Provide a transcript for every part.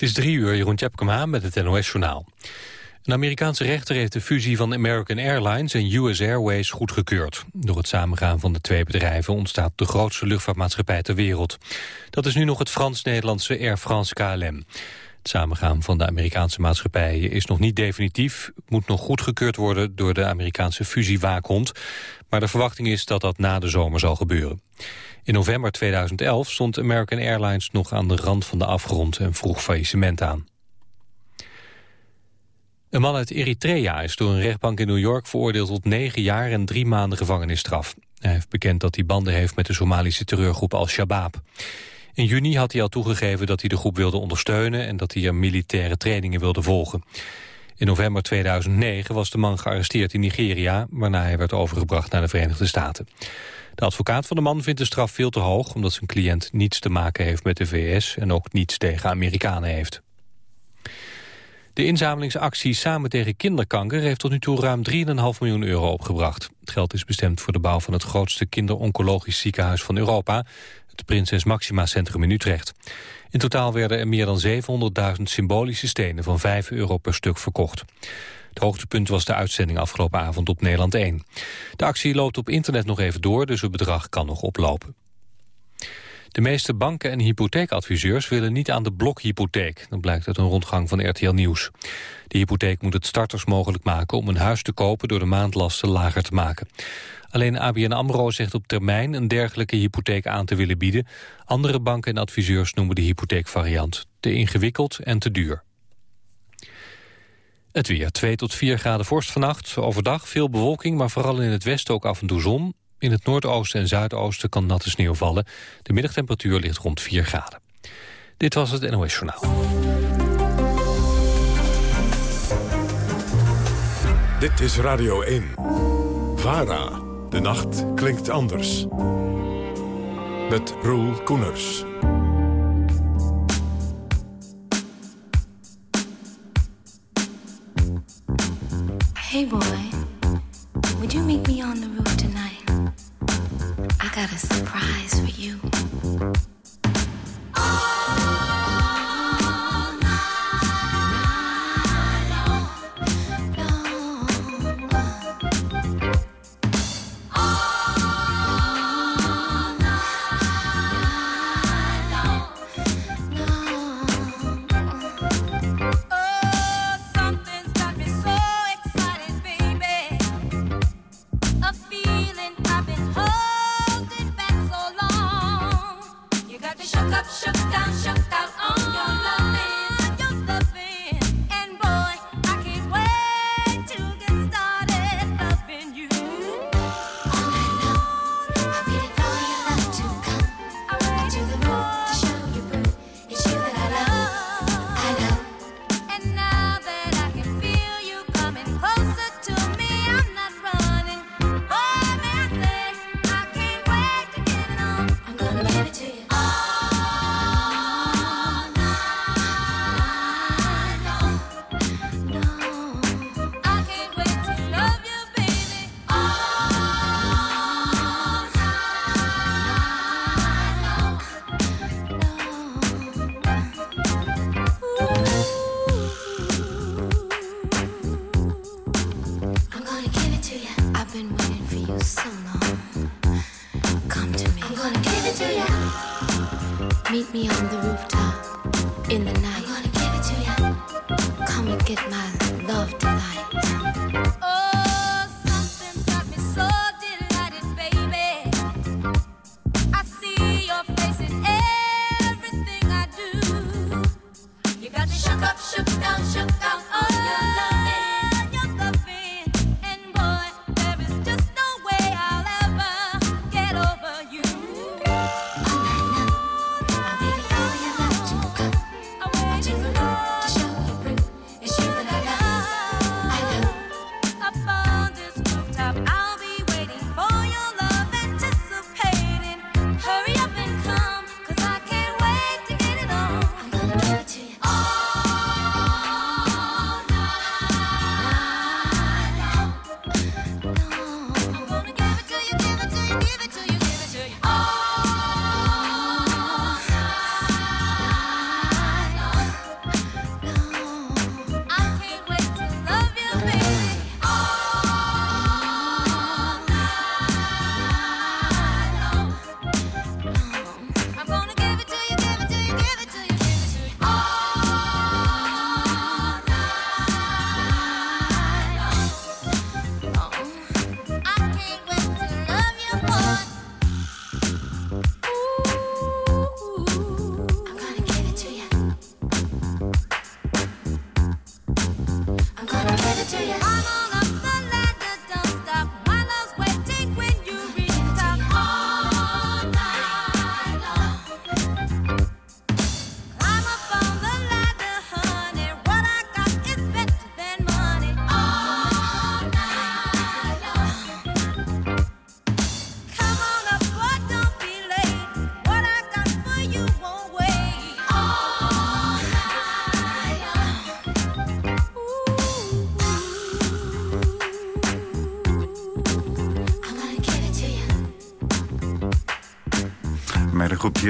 Het is drie uur, Jeroen Tjepkema met het NOS-journaal. Een Amerikaanse rechter heeft de fusie van American Airlines en US Airways goedgekeurd. Door het samengaan van de twee bedrijven ontstaat de grootste luchtvaartmaatschappij ter wereld. Dat is nu nog het Frans-Nederlandse Air France KLM. Het samengaan van de Amerikaanse maatschappijen is nog niet definitief. Moet nog goedgekeurd worden door de Amerikaanse fusiewaakhond. Maar de verwachting is dat dat na de zomer zal gebeuren. In november 2011 stond American Airlines nog aan de rand van de afgrond en vroeg faillissement aan. Een man uit Eritrea is door een rechtbank in New York veroordeeld tot negen jaar en drie maanden gevangenisstraf. Hij heeft bekend dat hij banden heeft met de Somalische terreurgroep Al-Shabaab. In juni had hij al toegegeven dat hij de groep wilde ondersteunen en dat hij militaire trainingen wilde volgen. In november 2009 was de man gearresteerd in Nigeria, waarna hij werd overgebracht naar de Verenigde Staten. De advocaat van de man vindt de straf veel te hoog... omdat zijn cliënt niets te maken heeft met de VS... en ook niets tegen Amerikanen heeft. De inzamelingsactie Samen tegen kinderkanker heeft tot nu toe ruim 3,5 miljoen euro opgebracht. Het geld is bestemd voor de bouw van het grootste kinderoncologisch ziekenhuis van Europa, Prinses Maxima Centrum in Utrecht. In totaal werden er meer dan 700.000 symbolische stenen van 5 euro per stuk verkocht. Het hoogtepunt was de uitzending afgelopen avond op Nederland 1. De actie loopt op internet nog even door, dus het bedrag kan nog oplopen. De meeste banken en hypotheekadviseurs willen niet aan de blokhypotheek. Dat blijkt uit een rondgang van RTL Nieuws. De hypotheek moet het starters mogelijk maken om een huis te kopen... door de maandlasten lager te maken. Alleen ABN AMRO zegt op termijn een dergelijke hypotheek aan te willen bieden. Andere banken en adviseurs noemen de hypotheekvariant te ingewikkeld en te duur. Het weer 2 tot 4 graden vorst vannacht. Overdag veel bewolking, maar vooral in het westen ook af en toe zon. In het noordoosten en zuidoosten kan natte sneeuw vallen. De middagtemperatuur ligt rond 4 graden. Dit was het NOS Journaal. Dit is Radio 1. VARA. De nacht klinkt anders. Met Roel Koeners. Hey boy,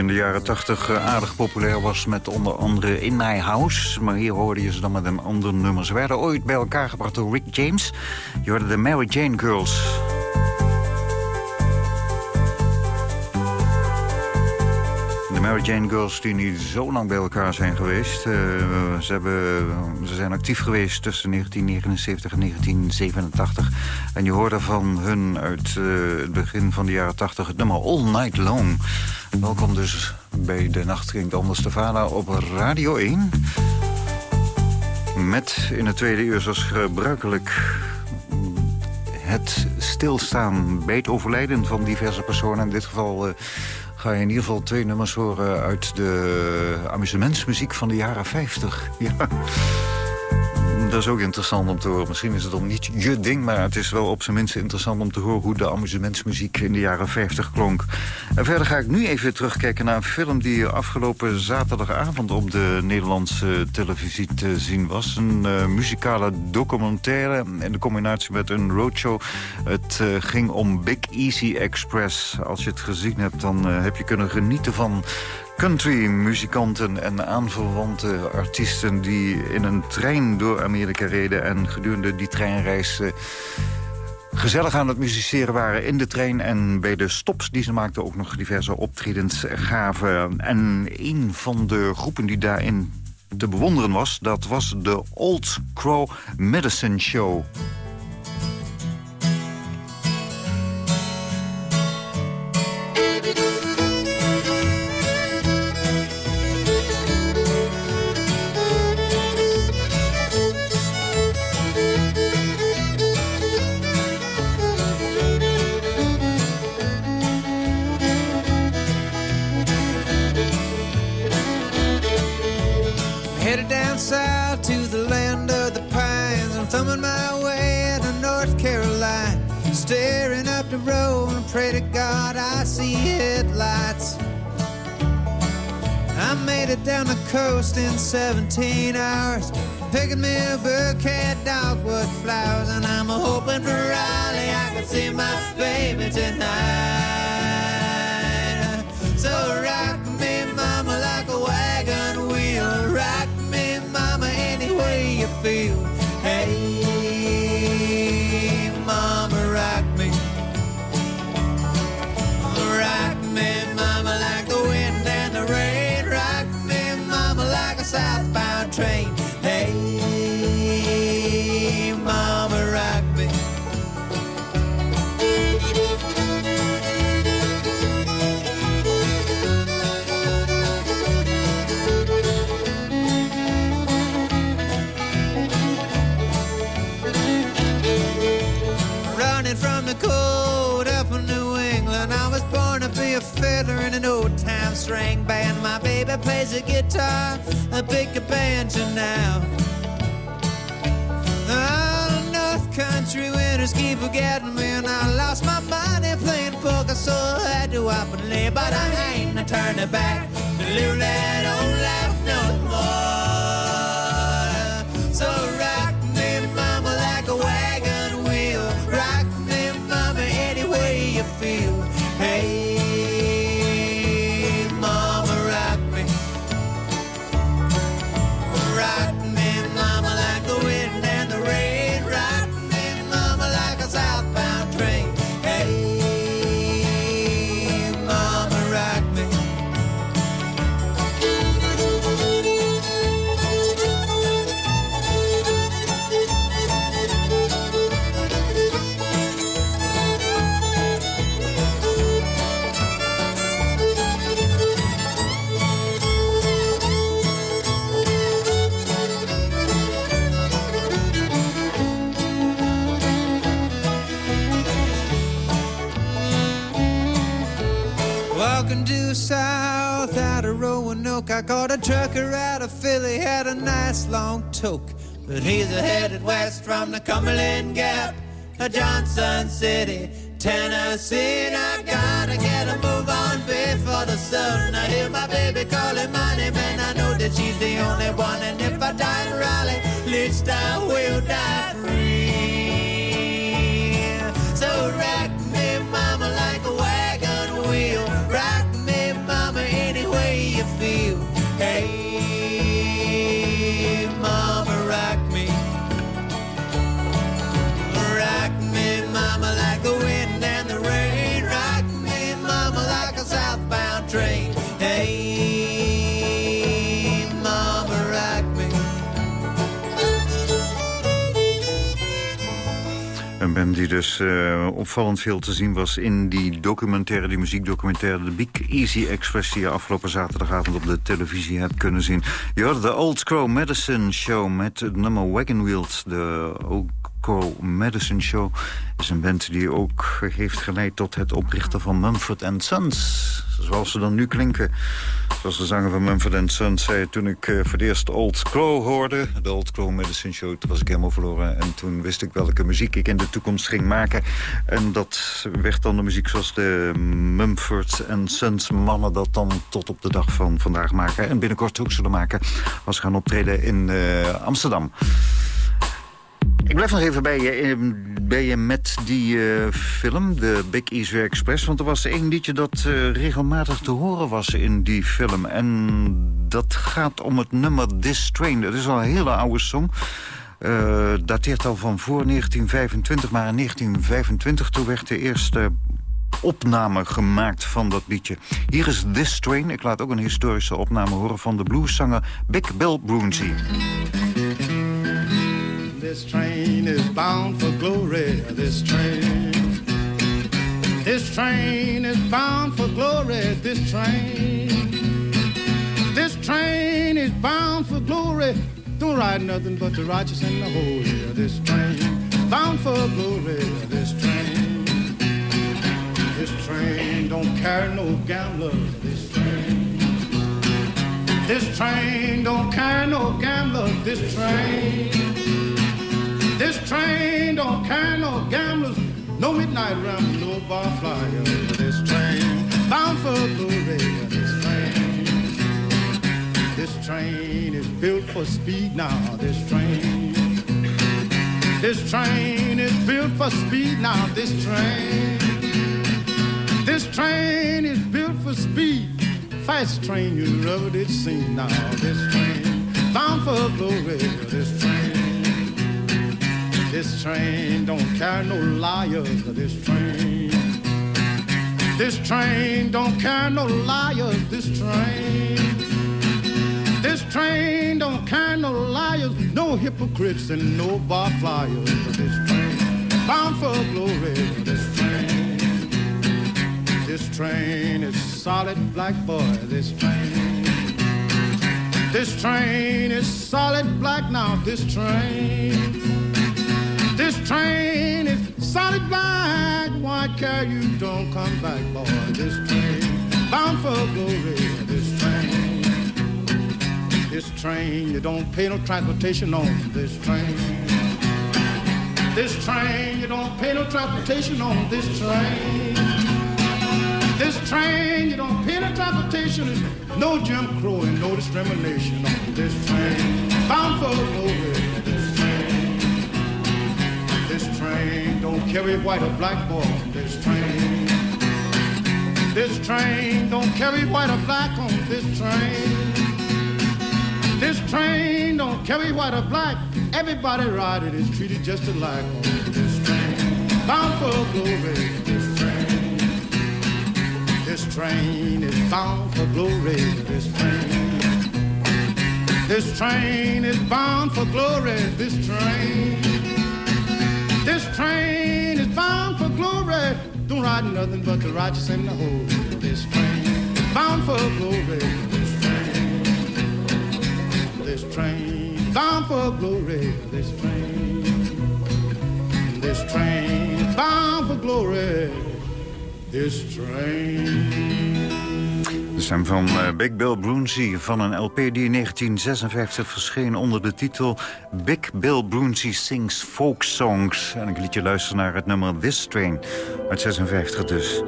in de jaren 80 eh, aardig populair was... met onder andere In My House. Maar hier hoorde je ze dan met een ander nummer. Ze werden ooit bij elkaar gebracht door Rick James. Je hoorde de Mary Jane Girls. De Mary Jane Girls die niet zo lang bij elkaar zijn geweest. Uh, ze, hebben, ze zijn actief geweest tussen 1979 en 1987. En je hoorde van hun uit uh, het begin van de jaren 80 het nummer All Night Long. Welkom dus bij De Nacht Klinkt Anders Stefana op Radio 1. Met in het tweede uur zoals gebruikelijk het stilstaan bij het overlijden van diverse personen. In dit geval uh, ga je in ieder geval twee nummers horen uit de amusementsmuziek van de jaren 50. Ja dat is ook interessant om te horen. Misschien is het dan niet je ding, maar het is wel op zijn minst interessant om te horen... hoe de amusementsmuziek in de jaren 50 klonk. En verder ga ik nu even terugkijken naar een film... die afgelopen zaterdagavond op de Nederlandse televisie te zien was. Een uh, muzikale documentaire in de combinatie met een roadshow. Het uh, ging om Big Easy Express. Als je het gezien hebt, dan uh, heb je kunnen genieten van country-muzikanten en aanverwante artiesten... die in een trein door Amerika reden en gedurende die treinreis... Uh, gezellig aan het musiceren waren in de trein... en bij de stops die ze maakten ook nog diverse optredens gaven. En een van de groepen die daarin te bewonderen was... dat was de Old Crow Medicine Show... coast in 17 hours, picking me a bouquet of dogwood flowers, and I'm hoping for Raleigh I can see my baby tonight. The cold up in New England, I was born to be a fiddler in an old time string band. My baby plays the guitar a big banjo now. Oh, North Country winters keep forgetting me, and I lost my money playing poker, so I had to up and lay. But I ain't turning back to live that old life no more. I caught a trucker out of Philly, had a nice long toke. But he's headed west from the Cumberland Gap to Johnson City, Tennessee. And I gotta get a move on before the sun. I hear my baby calling my name, and I know that she's the only one. And if I die in Raleigh, at least I will die free. Band die dus uh, opvallend veel te zien was in die documentaire, die muziekdocumentaire... de Big Easy Express die je afgelopen zaterdagavond op de televisie hebt kunnen zien. Je hoorde de Old Crow Medicine Show met het nummer Wagon Wheels. De Old Medicine Show is een band die ook heeft geleid tot het oprichten van Mumford Sons. Zoals ze dan nu klinken. Zoals de zanger van Mumford Sons zei toen ik uh, voor het eerst Old Crow hoorde. De Old Crow Medicine Show, toen was ik helemaal verloren. En toen wist ik welke muziek ik in de toekomst ging maken. En dat werd dan de muziek zoals de Mumford Sons mannen dat dan tot op de dag van vandaag maken. En binnenkort ook zullen maken als ze gaan optreden in uh, Amsterdam. Ik blijf nog even bij je, eh, bij je met die uh, film, de Big East Express. Want er was één liedje dat uh, regelmatig te horen was in die film. En dat gaat om het nummer This Train. Dat is al een hele oude song. Uh, dateert al van voor 1925, maar in 1925 toen werd de eerste opname gemaakt van dat liedje. Hier is This Train. Ik laat ook een historische opname horen van de blueszanger Big Bill Broonzy. This train is bound for glory. This train. This train is bound for glory. This train. This train is bound for glory. Don't ride nothing but the righteous and the holy. This train bound for glory. This train. This train don't carry no gamblers. This train. This train don't carry no gamblers. This train. Train don't carry no gamblers, no midnight ramblers, no bar flyers. This train bound for glory. This train, this train is built for speed now. This train, this train is built for speed now. This train, this train is built for speed. Fast train you ever did see now. This train bound for glory. This. This train don't carry no liars. This train. This train don't carry no liars. This train. This train don't carry no liars, no hypocrites and no bar flyers. This train bound for glory. This train. This train is solid black boy. This train. This train is solid black now. This train. Train is solid black. Why care you don't come back, boy? This train bound for glory. This train, this train, you don't pay no transportation on this train. This train, you don't pay no transportation on this train. This train, you don't pay no transportation. There's no Jim Crow and no discrimination on this train. Bound for glory. Train don't carry white or black boy. This train, this train don't carry white or black on this train. This train don't carry white or black. Everybody riding is treated just alike on this train. Bound for glory. This train, this train is bound for glory. This train. This train is bound for glory. This train. This train is bound for glory. Don't ride nothing but the righteous and the holy. This train bound for glory. This train, this train bound for glory. This train, this train bound for glory. This train. De stem van uh, Big Bill Broonzy van een LP die in 1956 verscheen onder de titel Big Bill Broonzy Sings Folk Songs. En ik liet je luisteren naar het nummer This Train uit 56 dus.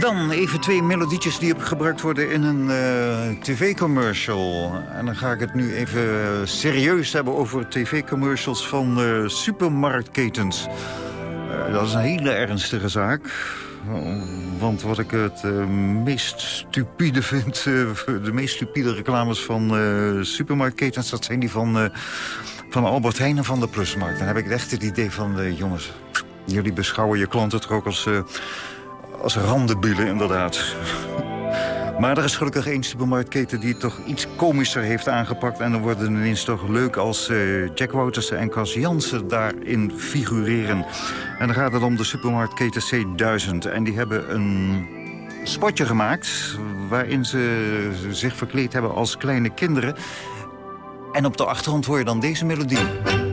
Dan even twee melodietjes die gebruikt worden in een uh, tv-commercial. En dan ga ik het nu even serieus hebben over tv-commercials van supermarktketens. Dat is een hele ernstige zaak. Want wat ik het uh, meest stupide vind... Uh, de meest stupide reclames van uh, supermarktketens... dat zijn die van, van Albert Heijn en van de Plusmarkt. Dan heb ik echt het idee van... jongens, jullie beschouwen je klanten toch ook als, als randenbielen, inderdaad. Maar er is gelukkig één supermarktketen die het toch iets komischer heeft aangepakt. En dan wordt het ineens toch leuk als uh, Jack Wouters en Cas Jansen daarin figureren. En dan gaat het om de supermarktketen C1000. En die hebben een spotje gemaakt waarin ze zich verkleed hebben als kleine kinderen. En op de achtergrond hoor je dan deze melodie.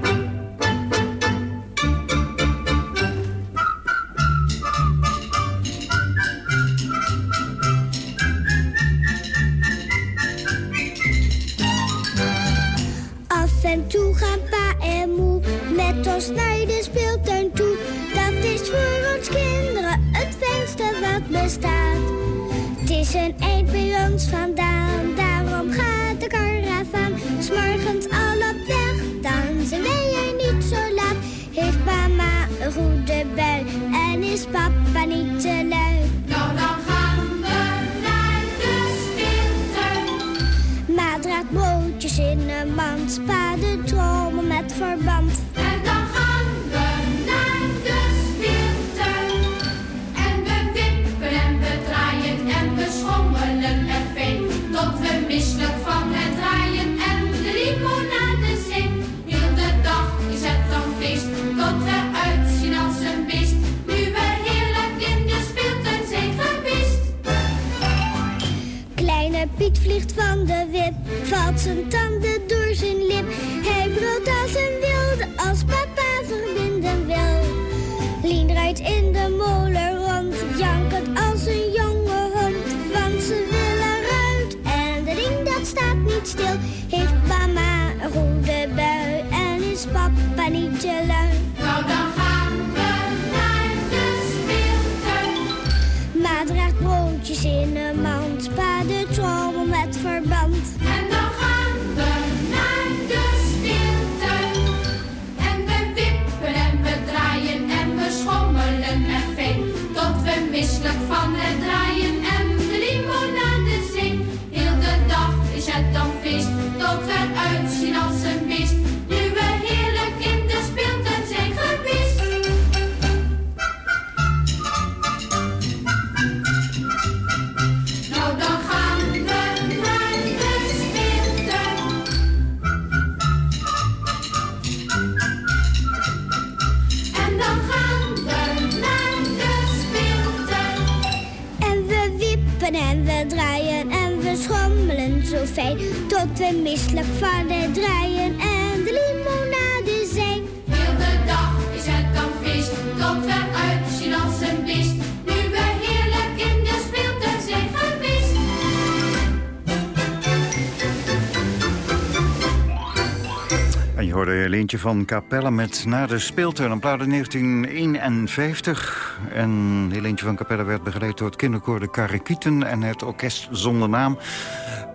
Van Capelle met Na de Speeltuin. In 1951. En Helentje van Capelle werd begeleid door het kinderkoor De Karikieten... en het orkest zonder naam.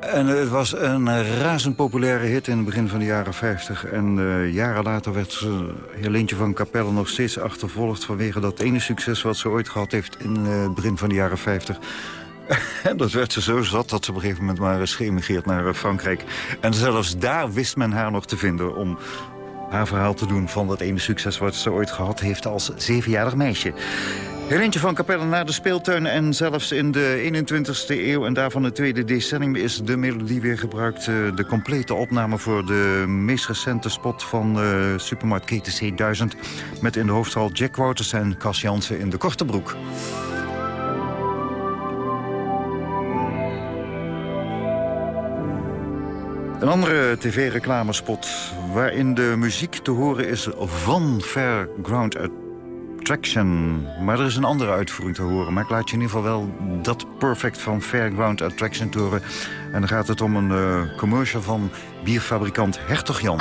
En het was een razend populaire hit in het begin van de jaren 50. En uh, jaren later werd Helentje van Capelle nog steeds achtervolgd... vanwege dat ene succes wat ze ooit gehad heeft in uh, het begin van de jaren 50... En dat werd ze zo zat dat ze op een gegeven moment maar is geëmigreerd naar eh, Frankrijk. En zelfs daar wist men haar nog te vinden om haar verhaal te doen van dat ene succes... wat ze ooit gehad heeft als zevenjarig meisje. Helentje van Capelle naar de speeltuin en zelfs in de 21ste eeuw... en daarvan het tweede decennium is de melodie weer gebruikt. Eh, de complete opname voor de meest recente spot van supermarkt Keten C1000... met in de hoofdrol Jack Wouters en Cas Jansen in de korte broek. Een andere tv-reclamespot waarin de muziek te horen is van Fairground Attraction. Maar er is een andere uitvoering te horen. Maar ik laat je in ieder geval wel dat perfect van Fairground Attraction horen. En dan gaat het om een uh, commercial van bierfabrikant Hertog Jan.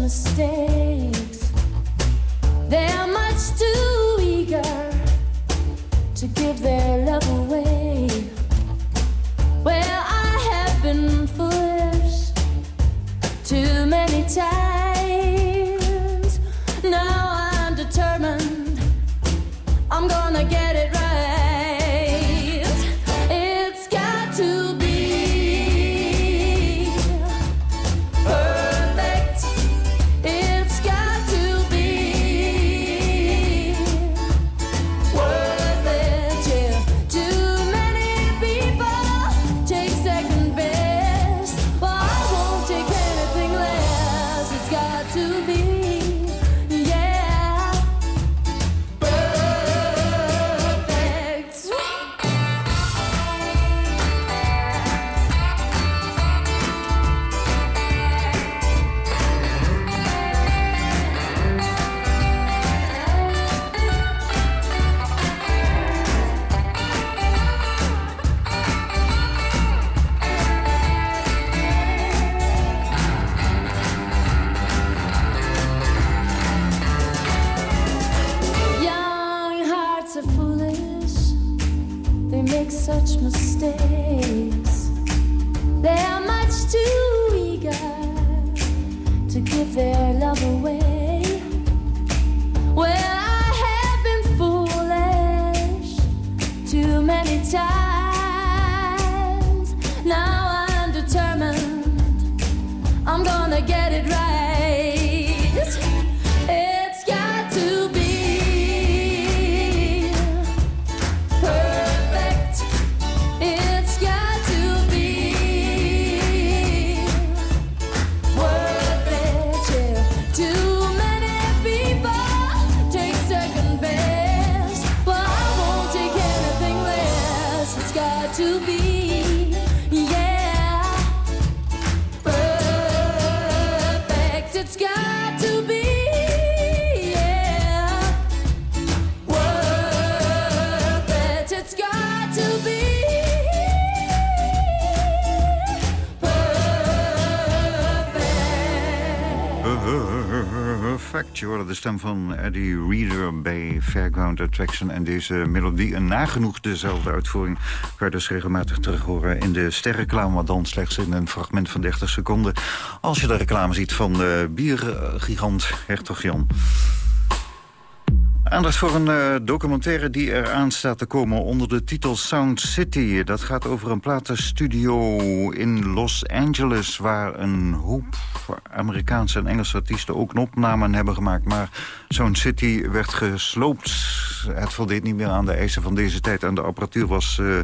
Mistakes. They are much too eager to give their love away. Well, I have been foolish too many times. Now I'm determined. I'm gonna get de stem van Eddie Reader bij Fairground Attraction. En deze melodie, een nagenoeg dezelfde uitvoering... je dus regelmatig terug horen in de sterreclame... maar dan slechts in een fragment van 30 seconden... als je de reclame ziet van de biergigant Hertog Jan. Aandacht voor een eh, documentaire die eraan staat te komen onder de titel Sound City. Dat gaat over een platenstudio in Los Angeles... waar een hoop Amerikaanse en Engelse artiesten ook opnamen hebben gemaakt. Maar Sound City werd gesloopt. Het voldeed niet meer aan de eisen van deze tijd. En de apparatuur was eh,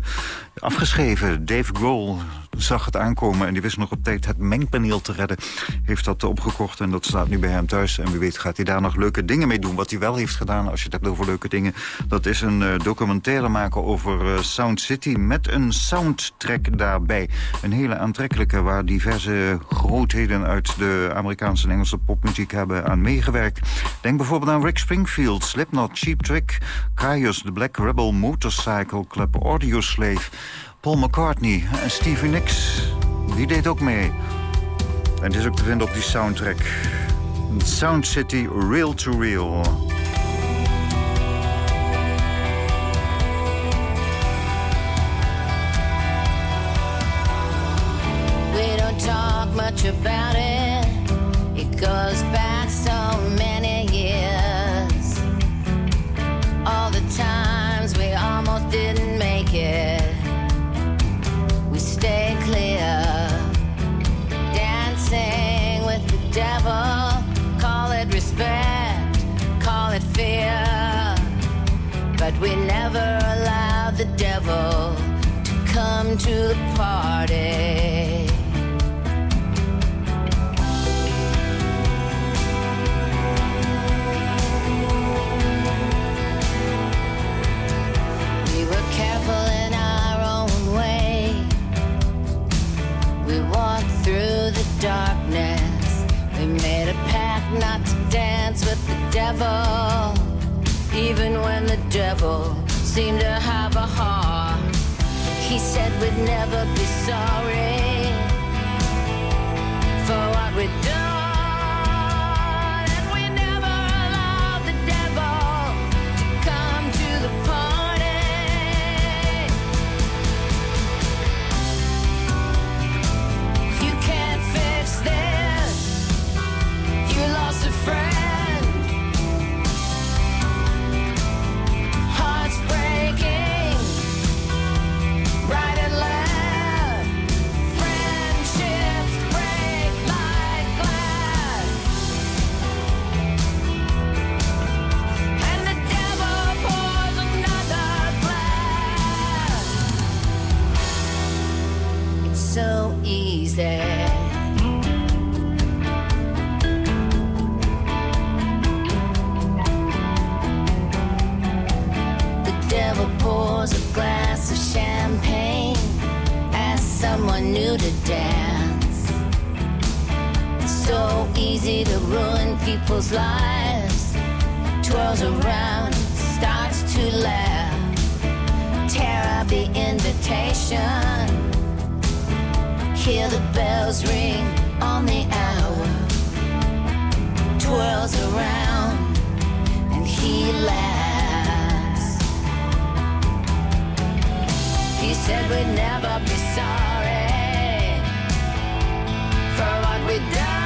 afgeschreven. Dave Grohl zag het aankomen en die wist nog op tijd het mengpaneel te redden. Heeft dat opgekocht en dat staat nu bij hem thuis. En wie weet gaat hij daar nog leuke dingen mee doen. Wat hij wel heeft gedaan, als je het hebt over leuke dingen... dat is een eh, documentaire maken over eh, Sound City... met een soundtrack daarbij. Een hele aantrekkelijke waar diverse grootheden... uit de Amerikaanse en Engelse popmuziek hebben aan meegewerkt. Denk bijvoorbeeld aan Rick Springfield, Slipknot, Cheap Trick... Caius, The Black Rebel Motorcycle Club, Audioslave... Paul McCartney en Stevie Nicks. Die deed ook mee. En het is ook te vinden op die soundtrack. Sound City Real to Real. We don't talk much about it. It goes back so many years. All the times Call it respect. Call it fear. But we never allow the devil to come to the party. He said we'd never be sorry for what we've done.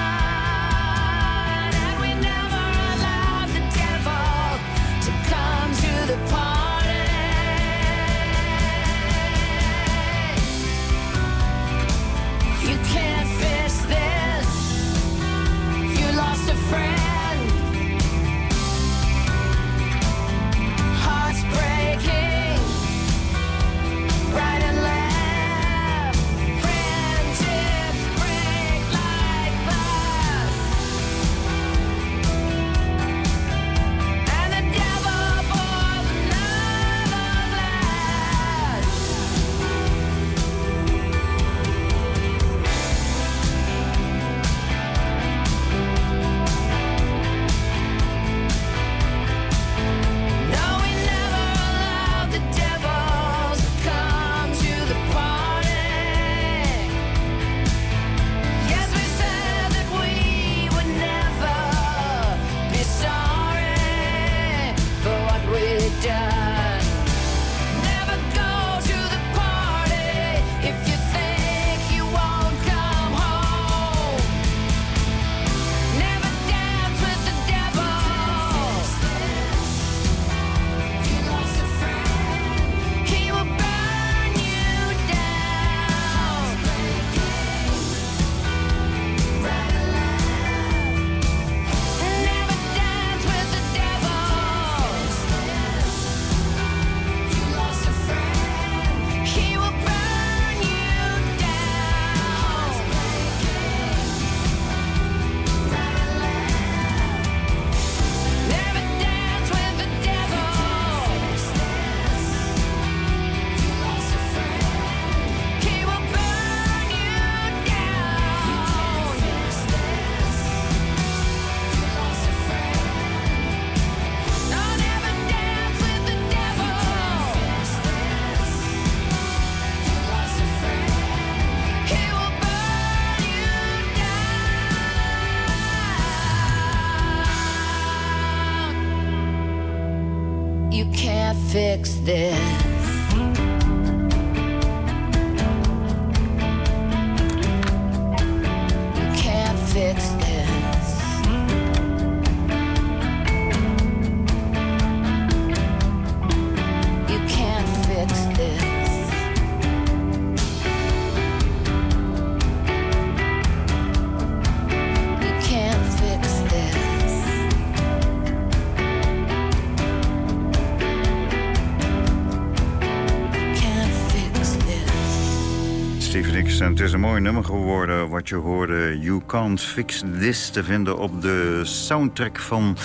Nummer geworden wat je hoorde. You Can't Fix This te vinden op de soundtrack van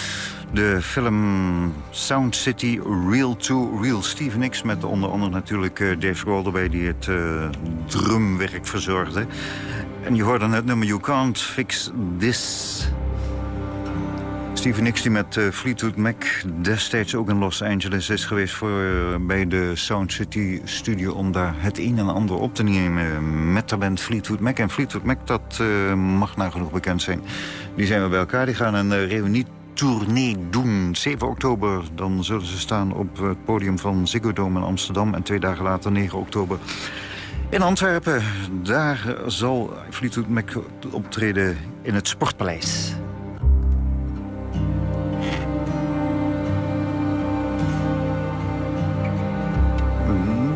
de film Sound City Real to Real. Stevie Nicks met onder andere natuurlijk eh, Dave Grohl erbij die het eh, drumwerk verzorgde. En je hoorde het nummer You Can't Fix This... Stevie Nicks die met eh, Fleetwood Mac destijds ook in Los Angeles is geweest... Voor, eh, bij de Sound City studio om daar het een en ander op te nemen... met de band Fleetwood Mac. En Fleetwood Mac, dat eh, mag nagenoeg bekend zijn. Die zijn we bij elkaar, die gaan een reunie tournee doen. 7 oktober, dan zullen ze staan op het podium van Ziggo Dome in Amsterdam... en twee dagen later, 9 oktober... In Antwerpen, daar zal Fleetwood Mac optreden in het Sportpaleis.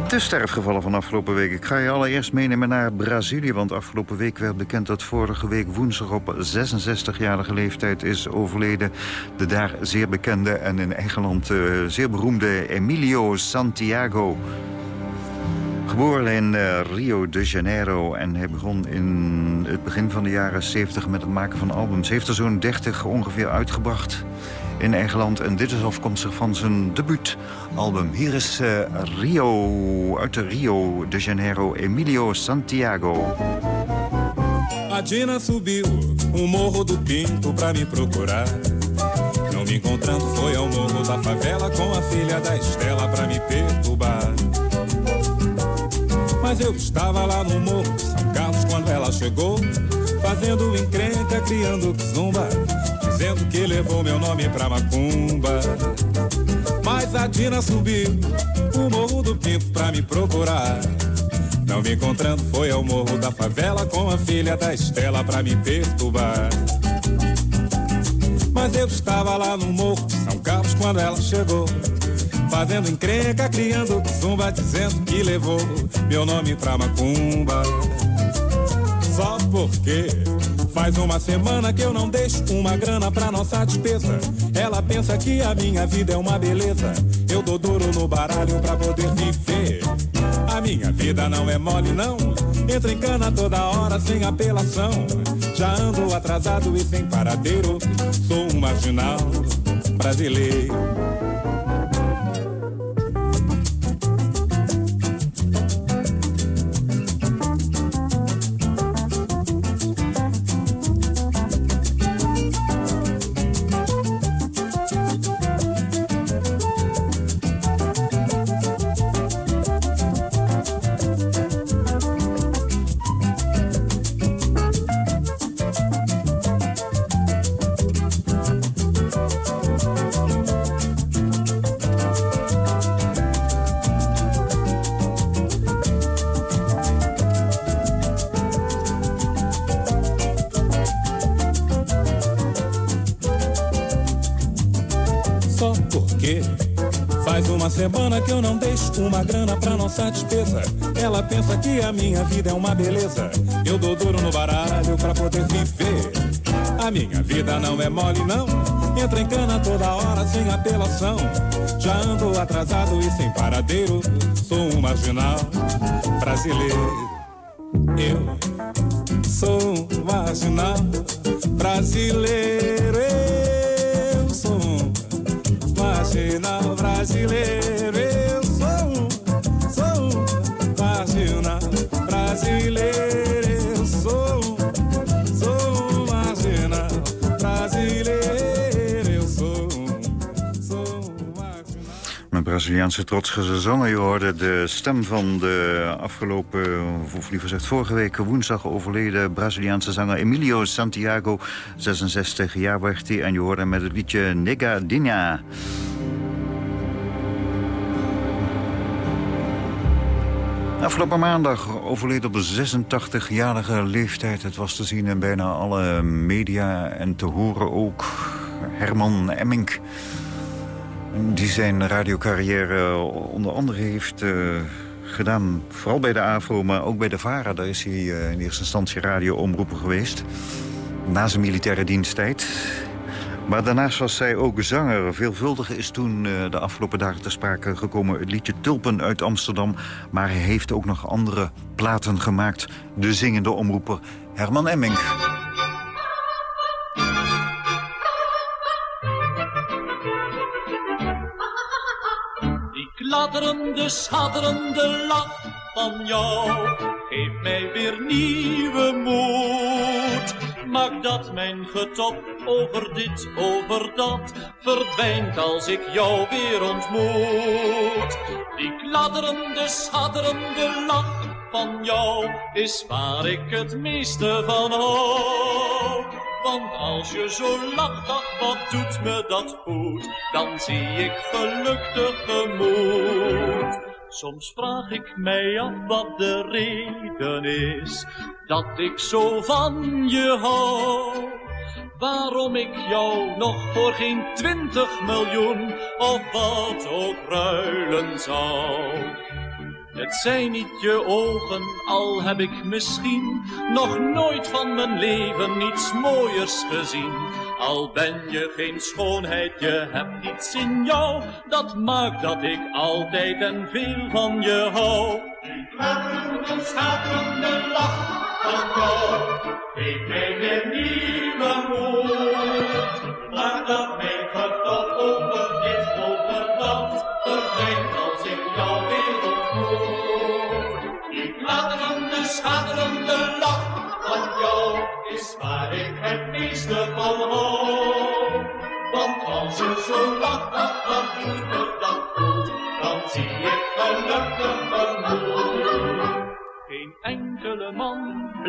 De sterfgevallen van afgelopen week. Ik ga je allereerst meenemen naar Brazilië. Want afgelopen week werd bekend dat vorige week woensdag op 66-jarige leeftijd is overleden. De daar zeer bekende en in eigen land uh, zeer beroemde Emilio Santiago. Geboren in eh, Rio de Janeiro en hij begon in het begin van de jaren 70 met het maken van albums. Heeft er zo'n 30 ongeveer uitgebracht in eigen land. En dit is afkomstig van zijn debuutalbum. Hier is eh, Rio, uit de Rio de Janeiro, Emilio Santiago. A Dina subiu o morro do Pinto pra me procurar. Não me encontrando, foi ao morro da favela com a filha da Estela pra me perturbar. Mas eu estava lá no morro São Carlos quando ela chegou, fazendo encrenca, criando zumba, dizendo que levou meu nome pra macumba. Mas a Dina subiu o morro do Pinto pra me procurar. Não me encontrando, foi ao morro da favela com a filha da Estela pra me perturbar. Mas eu estava lá no morro de São Carlos quando ela chegou. Fazendo encrenca, criando zumba, dizendo que levou meu nome pra macumba. Só porque faz uma semana que eu não deixo uma grana pra nossa despesa. Ela pensa que a minha vida é uma beleza. Eu dou duro no baralho pra poder viver. A minha vida não é mole, não. Entra em cana toda hora sem apelação. Já ando atrasado e sem paradeiro. Sou um marginal brasileiro. Marginal brasileiro. Trotse zanger. Je hoorde de stem van de afgelopen, of liever gezegd vorige week woensdag overleden Braziliaanse zanger Emilio Santiago. 66 jaar werd hij en je hoorde met het liedje Negadinha. Afgelopen maandag overleed op de 86-jarige leeftijd. Het was te zien in bijna alle media en te horen ook Herman Emmink. Die zijn radiocarrière onder andere heeft eh, gedaan. Vooral bij de AVRO, maar ook bij de VARA. Daar is hij eh, in eerste instantie radioomroeper geweest. Na zijn militaire diensttijd. Maar daarnaast was zij ook zanger. Veelvuldig is toen eh, de afgelopen dagen ter sprake gekomen... het liedje Tulpen uit Amsterdam. Maar hij heeft ook nog andere platen gemaakt. De zingende omroeper Herman Emmink. Kladderende, schadderende lach van jou geeft mij weer nieuwe moed. Maakt dat mijn getop over dit, over dat verdwijnt als ik jou weer ontmoet. Die kladderende, schadderende lach van jou is waar ik het meeste van hou. Want als je zo lacht, ach, wat doet me dat goed? Dan zie ik geluk tegemoet. Soms vraag ik mij af wat de reden is dat ik zo van je hou. Waarom ik jou nog voor geen twintig miljoen of wat ook ruilen zou. Het zijn niet je ogen, al heb ik misschien nog nooit van mijn leven iets mooiers gezien. Al ben je geen schoonheid, je hebt iets in jou, dat maakt dat ik altijd en veel van je hou. Die kletterende, schaterende lach van jou geeft mij weer nieuwe moed. Maak dat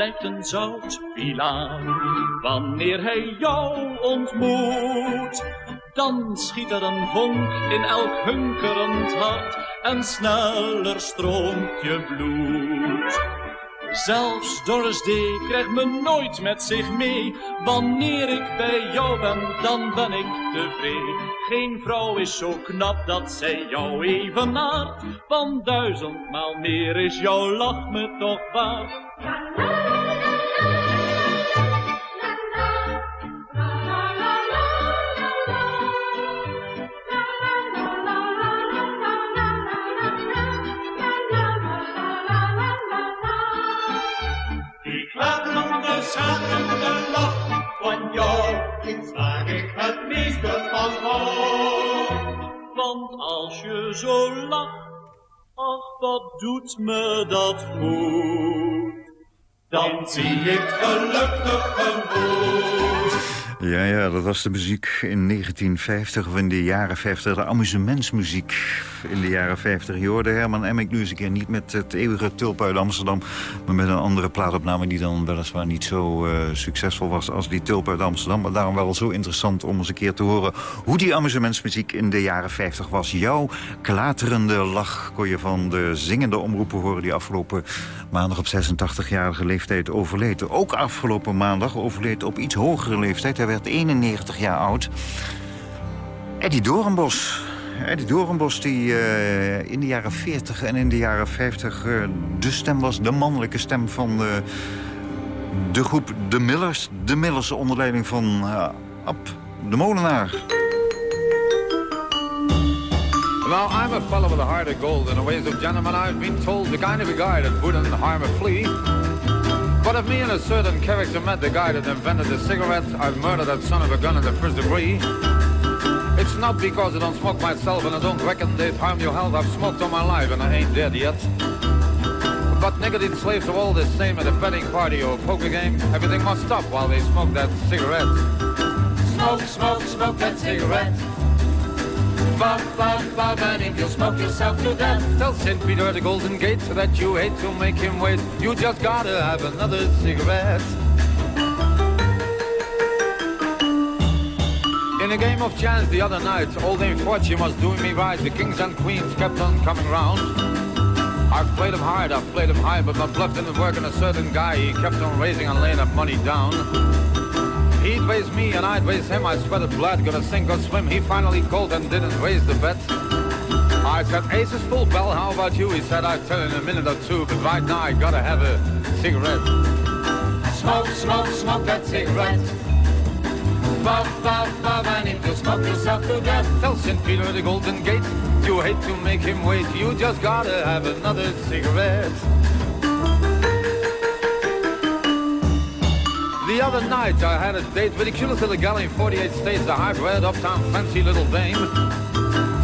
blijft een zout pilaar. Wanneer hij jou ontmoet, dan schiet er een vonk in elk hunkerend hart en sneller stroomt je bloed. Zelfs Doris D. krijgt me nooit met zich mee. Wanneer ik bij jou ben, dan ben ik tevreden. Geen vrouw is zo knap dat zij jou evenaart. Van duizendmaal meer is jouw lach me toch waard. Schatterende lach van jou is waar ik het meeste van hou. Want als je zo lacht, ach wat doet me dat goed. Dan zie ik gelukkig genoeg. Ja, ja, dat was de muziek in 1950 of in de jaren 50. De amusementsmuziek in de jaren 50. Je hoorde Herman Emmick nu eens een keer niet met het eeuwige tulp uit Amsterdam... maar met een andere plaatopname die dan weliswaar niet zo eh, succesvol was... als die tulp uit Amsterdam. Maar daarom wel zo interessant om eens een keer te horen... hoe die amusementsmuziek in de jaren 50 was. Jouw klaterende lach kon je van de zingende omroepen horen... die afgelopen maandag op 86-jarige leeftijd overleed. Ook afgelopen maandag overleed op iets hogere leeftijd. Werd 91 jaar oud. Eddie Doornbos. Eddie Doornbos die eh, in de jaren 40 en in de jaren 50 eh, de stem was, de mannelijke stem van eh, de groep De Millers. De Millers onder leiding van Ab de Molenaar. Now, I'm a fellow with a heart of gold and the ways of gentlemen I've been told the kind of a guy that wouldn't harm a flea. But if me and a certain character met the guy that invented the cigarette, I've murdered that son of a gun in the first degree. It's not because I don't smoke myself and I don't reckon they'd harm your health. I've smoked all my life and I ain't dead yet. But nicotine slaves are all the same at a betting party or a poker game. Everything must stop while they smoke that cigarette. Smoke, smoke, smoke that cigarette. Bob, bob, bob, and if you smoke yourself to death. Tell St. Peter the Golden Gate that you hate to make him wait. You just gotta have another cigarette. In a game of chance the other night, old Dame Fortune was doing me right. The kings and queens kept on coming round. I've played him hard, I've played him high, but my bluff didn't work and a certain guy. He kept on raising and laying up money down. He'd raise me and I'd raise him. I sweated blood, gonna sink or swim. He finally called and didn't raise the bet. I said, Ace is full bell, how about you? He said, I'd tell in a minute or two, but right now I gotta have a cigarette. Smoke, smoke, smoke that cigarette. Puff, puff, puff, and if you smoke yourself to death. Tell St. Peter at the Golden Gate, you hate to make him wait. You just gotta have another cigarette. The other night I had a date with cute little gal in 48 states, a high-bred, uptown, fancy little dame.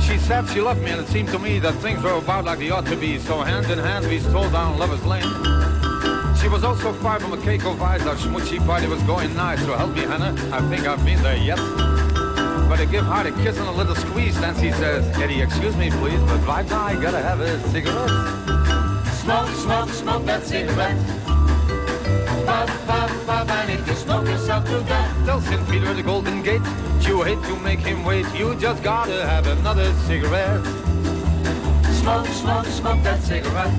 She said she loved me and it seemed to me that things were about like they ought to be. So hand in hand we strolled down Lover's Lane. She was also far from a cake of ice, our schmutzy party was going nice. So help me Hannah, I think I've been there yet. But I give her a kiss and a little squeeze, then she says, Eddie, excuse me please, but right now I gotta have a cigarette. Smoke, smoke, smoke that cigarette. Puff, puff, and smoke yourself to death. Tell St. Peter the Golden Gate, you hate to make him wait, you just gotta have another cigarette. Smoke, smoke, smoke that cigarette.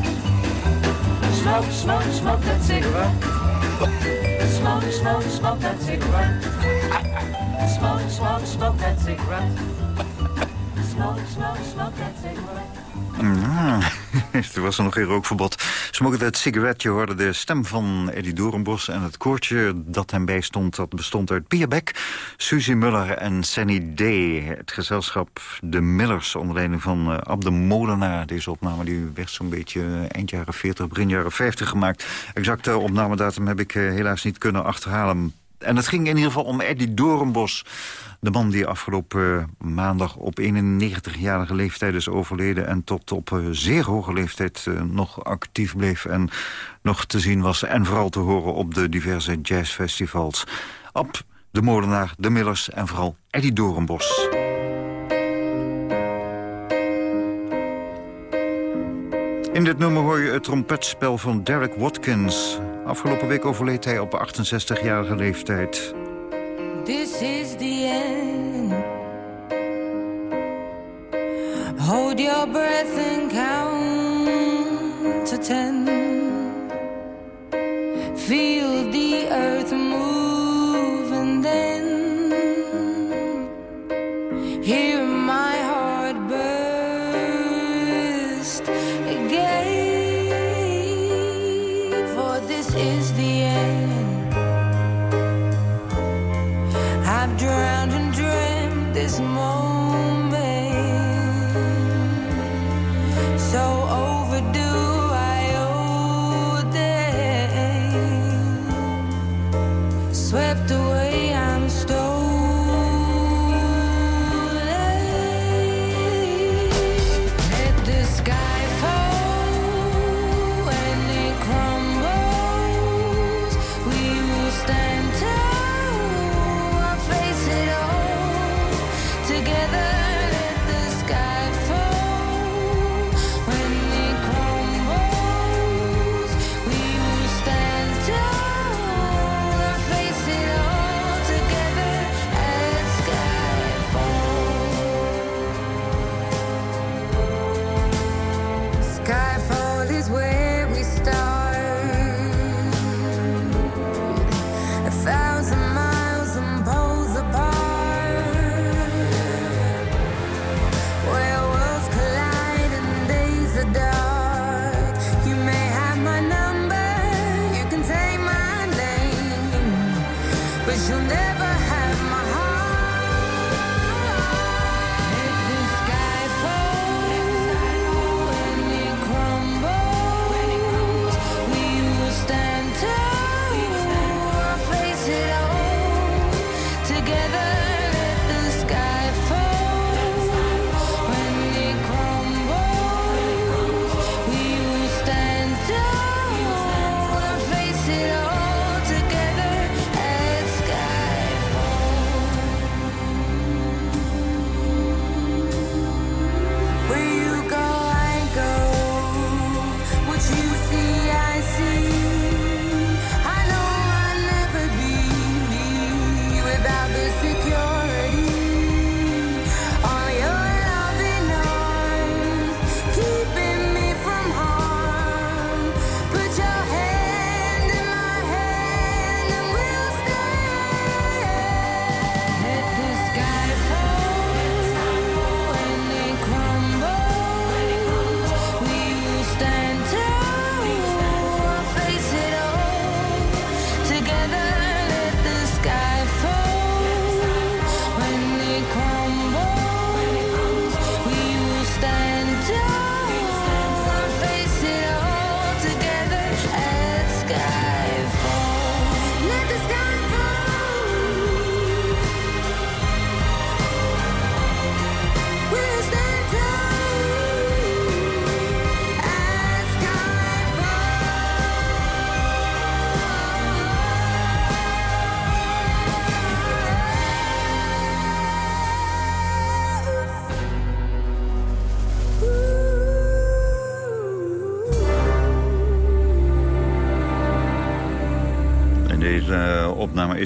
Smoke, smoke, smoke that cigarette. Smoke, smoke, smoke that cigarette. Smoke, smoke, smoke that cigarette. Smoke, smoke, smoke that cigarette. Mm-hmm. Er was er nog geen rookverbod. Smoke That Cigarette, je hoorde de stem van Eddie Doornbos... en het koortje dat hem bijstond, dat bestond uit Pia Beck... Suzy Muller en Sunny Day. Het gezelschap De Millers, onder leiding van uh, Ab de Molenaar. Deze opname die werd zo'n beetje uh, eind jaren 40, begin jaren 50 gemaakt. Exacte opnamedatum heb ik uh, helaas niet kunnen achterhalen. En het ging in ieder geval om Eddie Doornbos... De man die afgelopen maandag op 91-jarige leeftijd is overleden... en tot op zeer hoge leeftijd uh, nog actief bleef en nog te zien was... en vooral te horen op de diverse jazzfestivals. Op de Molenaar, de Millers en vooral Eddie Doornbos. In dit nummer hoor je het trompetspel van Derek Watkins. Afgelopen week overleed hij op 68-jarige leeftijd. This is the end. Hold your breath and count to ten. Feel the earth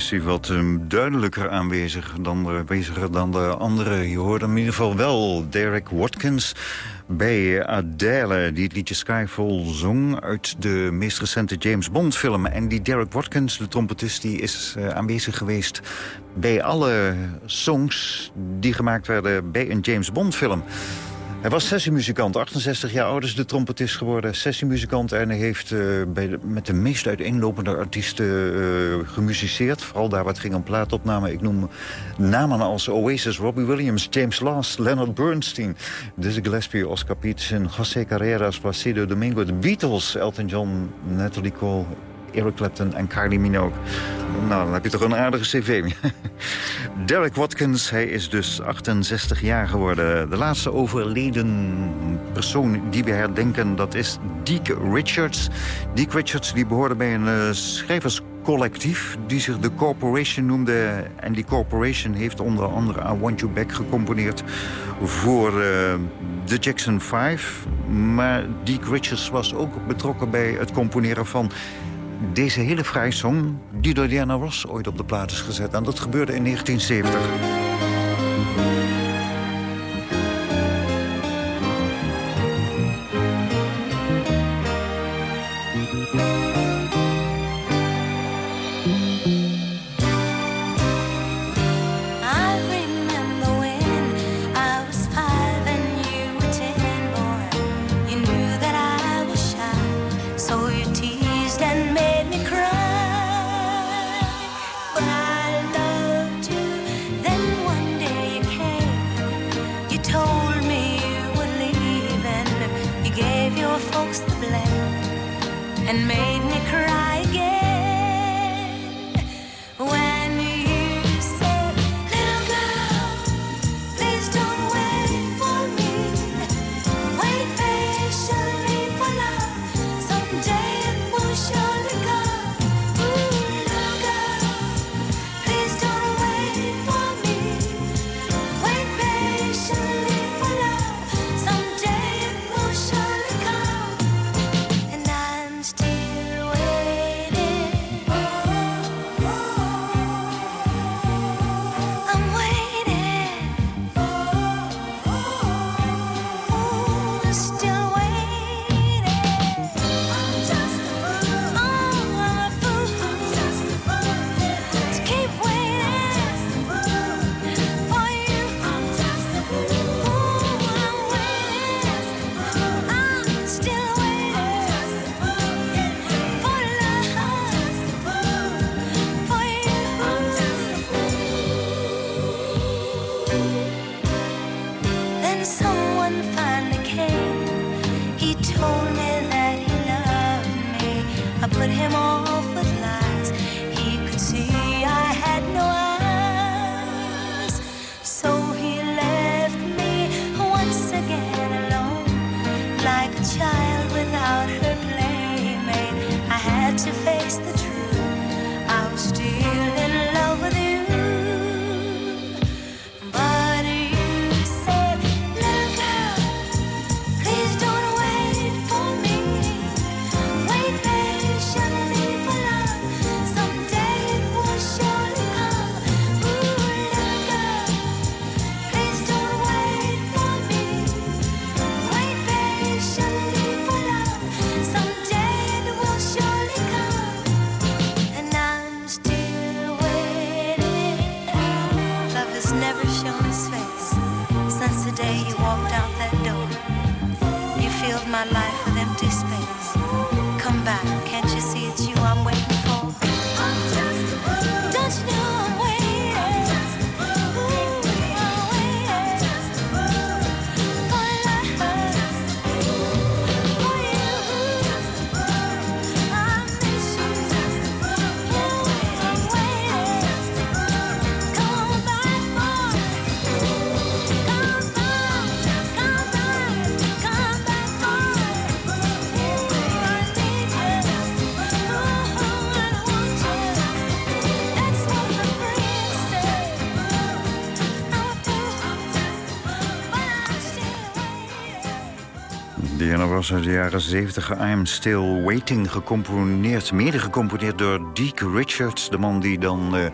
is hij wat um, duidelijker aanwezig dan, dan de andere. Je hoort hem in ieder geval wel, Derek Watkins bij Adele... die het liedje Skyfall zong uit de meest recente James Bond film. En die Derek Watkins, de trompetist, die is uh, aanwezig geweest... bij alle songs die gemaakt werden bij een James Bond film. Hij was sessiemuzikant, 68 jaar oud is de trompetist geworden. Sessiemuzikant en hij heeft eh, bij met de meest uiteenlopende artiesten eh, gemusiceerd. Vooral daar wat ging om plaatopname. Ik noem namen als Oasis, Robbie Williams, James Last, Leonard Bernstein... Dizzy Gillespie, Oscar Peterson, José Carreras, Placido Domingo... de Beatles, Elton John, Natalie Cole... Eric Clapton en Kylie Minogue. Nou, dan heb je toch een aardige cv. Derek Watkins, hij is dus 68 jaar geworden. De laatste overleden persoon die we herdenken, dat is Deke Richards. Deke Richards die behoorde bij een eh, schrijverscollectief... die zich de Corporation noemde. En die Corporation heeft onder andere I Want You Back gecomponeerd... voor eh, de Jackson 5. Maar Deke Richards was ook betrokken bij het componeren van deze hele fraaie song... die door Diana Ross ooit op de plaat is gezet. En dat gebeurde in 1970. Ross uit de jaren 70, I'm Still Waiting, gecomponeerd, mede gecomponeerd door Deke Richards. De man die dan eh,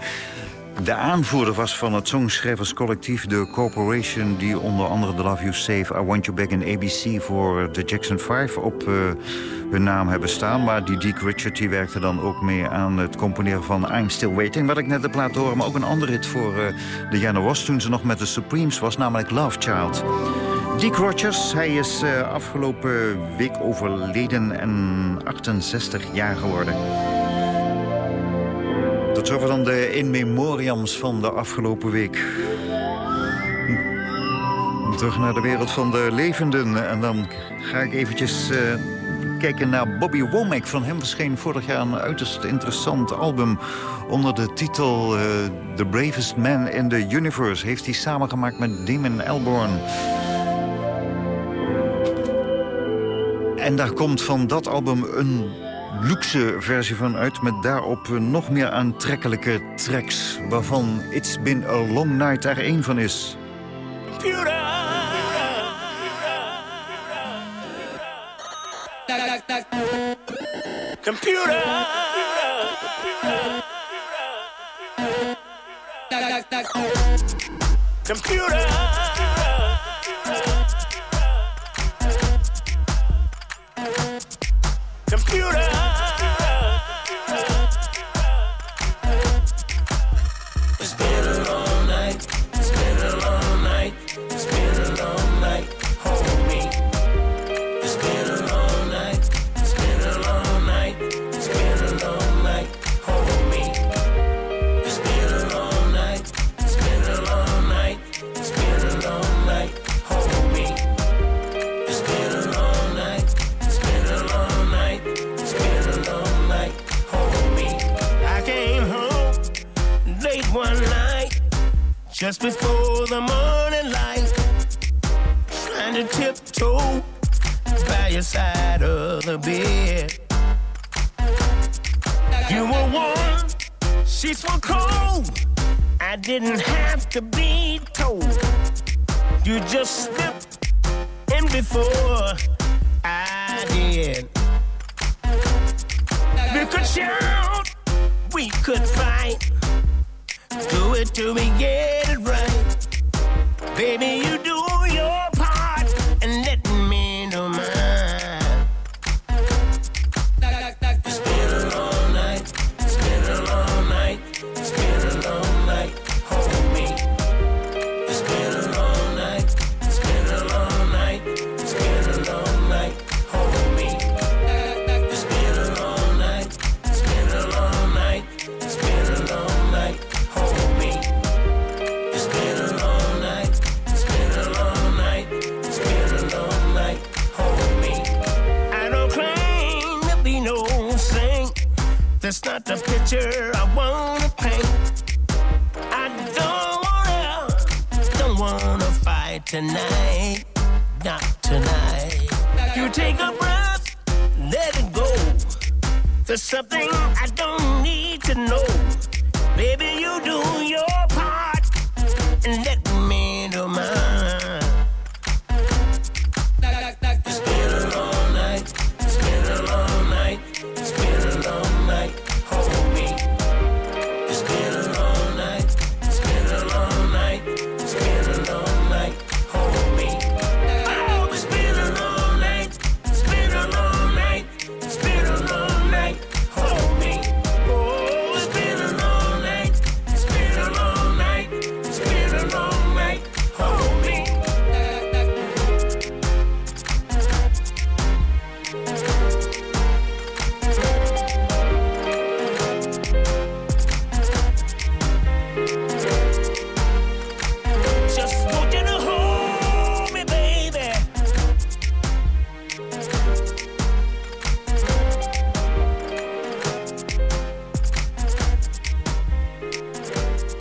de aanvoerder was van het songschrijverscollectief The Corporation... die onder andere The Love You Save, I Want You Back in ABC... voor de Jackson 5 op eh, hun naam hebben staan. Maar die Deke Richards die werkte dan ook mee aan het componeren van I'm Still Waiting... wat ik net heb laten horen, maar ook een andere hit voor eh, Diana Ross... toen ze nog met de Supremes was, namelijk Love Child. Dick Rogers, hij is eh, afgelopen week overleden en 68 jaar geworden. Tot zover dan de in memoriams van de afgelopen week. Hm. Terug naar de wereld van de levenden. En dan ga ik eventjes eh, kijken naar Bobby Womack. Van hem verscheen vorig jaar een uiterst interessant album... onder de titel eh, The Bravest Man in the Universe. Heeft hij samengemaakt met Damon Albarn. En daar komt van dat album een luxe versie van uit... met daarop nog meer aantrekkelijke tracks... waarvan It's Been a Long Night er één van is. Computer. Computer. Computer. Just before the morning light, trying to tiptoe by your side of the bed. You were warm, sheets were cold. I didn't have to be told. You just slipped in before I did. We could shout, we could fight. Do it to we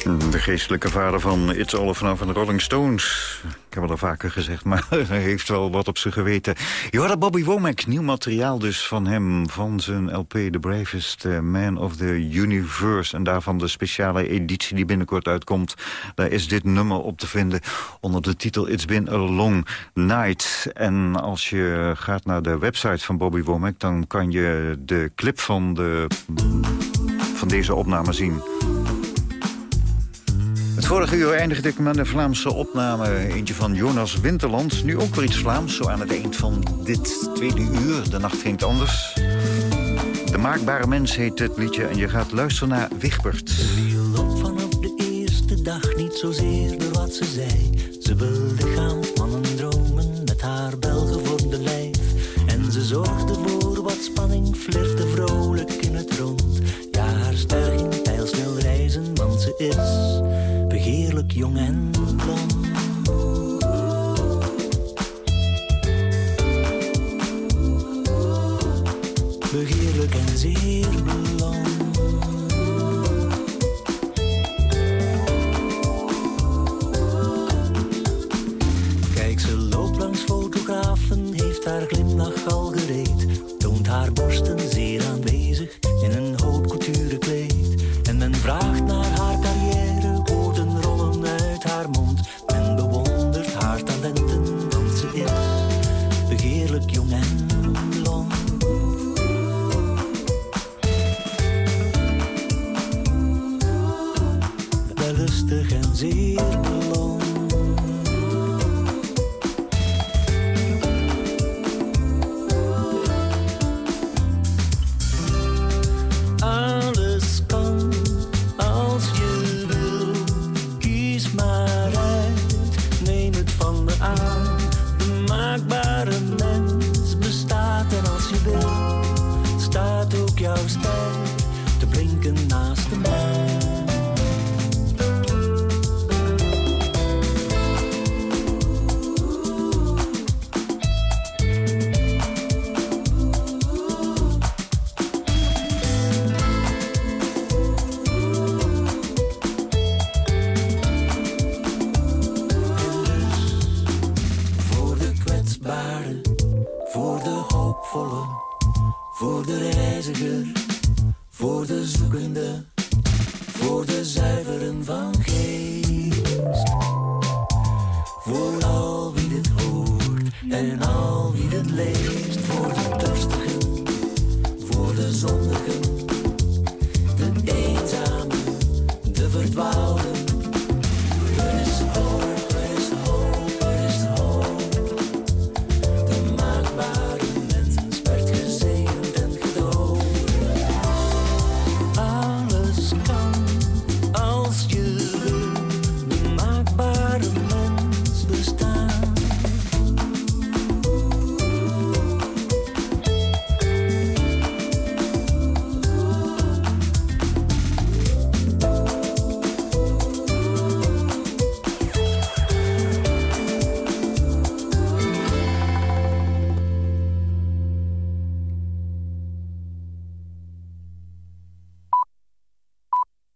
De geestelijke vader van It's All Vanaf van de Rolling Stones. Ik heb het al vaker gezegd, maar hij heeft wel wat op zijn geweten. Je hoorde Bobby Womack, nieuw materiaal dus van hem... van zijn LP The Bravest eh, Man of the Universe... en daarvan de speciale editie die binnenkort uitkomt. Daar is dit nummer op te vinden onder de titel It's Been a Long Night. En als je gaat naar de website van Bobby Womack... dan kan je de clip van, de, van deze opname zien... Het vorige uur eindigde ik met een Vlaamse opname. Eentje van Jonas Winterland. Nu ook weer iets Vlaams, zo aan het eind van dit tweede uur. De nacht ging anders. De maakbare mens heet het liedje en je gaat luisteren naar Wigbert. viel op vanaf de eerste dag niet zozeer door wat ze zei. Ze belichaamt mannen dromen met haar welgevormde lijf. En ze zorgde voor wat spanning, flirte vrolijk in het rond. Ja, haar ster ging pijlsnel reizen, want ze is jong en blond. Begeerlijk en zeer blond.